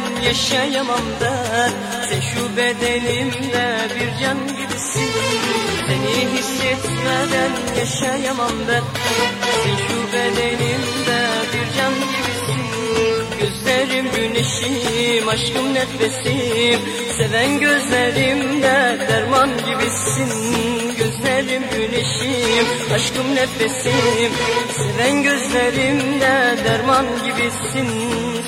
hissetmeden yaşayamam ben Sen şu bedenimle bir can gibisin. Seni hissetmeden yaşayamam ben Sen şu bedenimle bir can gibisin. Gözlerim güneşim, aşkım nefesim Seven gözlerimde derman gibisin. Gözlerim güneşim, aşkım nefesim. Seven gözlerimde derman gibisin.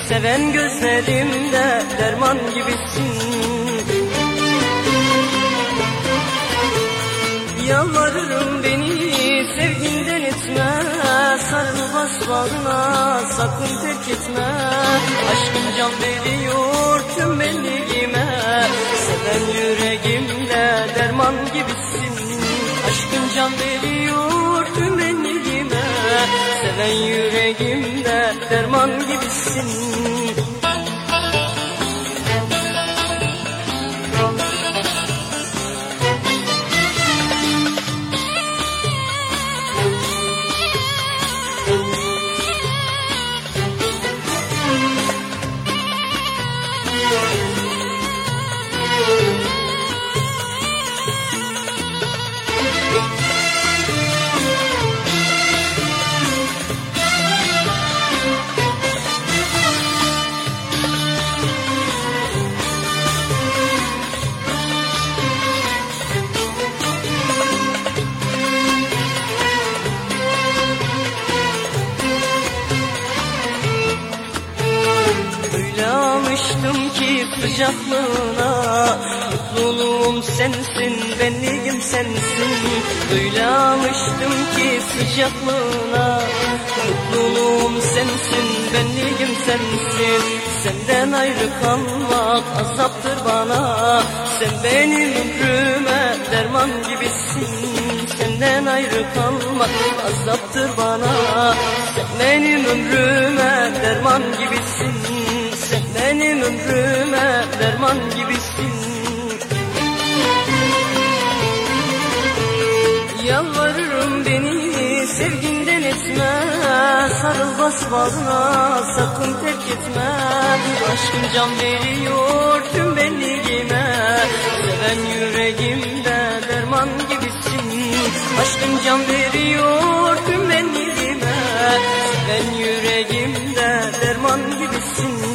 Seven gözlerimde derman gibisin. Yalvarırım beni sevginden etme Sarıl bas bağrına sakın terk etme. Aşkın can veriyor yüreğimde derman gibisin. Aşkın can veriyor tüm benliğime Seven yüreğimde derman gibisin ki sıcaklığına Mutluluğum sensin, benliğim sensin. Öyle alıştım ki sıcaklığına Mutluluğum sensin, benliğim sensin. Senden ayrı kalmak azaptır bana. Sen benim ömrüme derman gibisin. Senden ayrı kalmak azaptır bana. Sen benim ömrüme derman gibisin benim ömrüme derman gibisin. Yalvarırım beni sevginden etme Sarıl bas bağrına sakın terk etme. Aşkın can veriyor tüm benliğime Seven yüreğimde derman gibisin. Aşkın can veriyor tüm benliğime Seven yüreğimde derman gibisin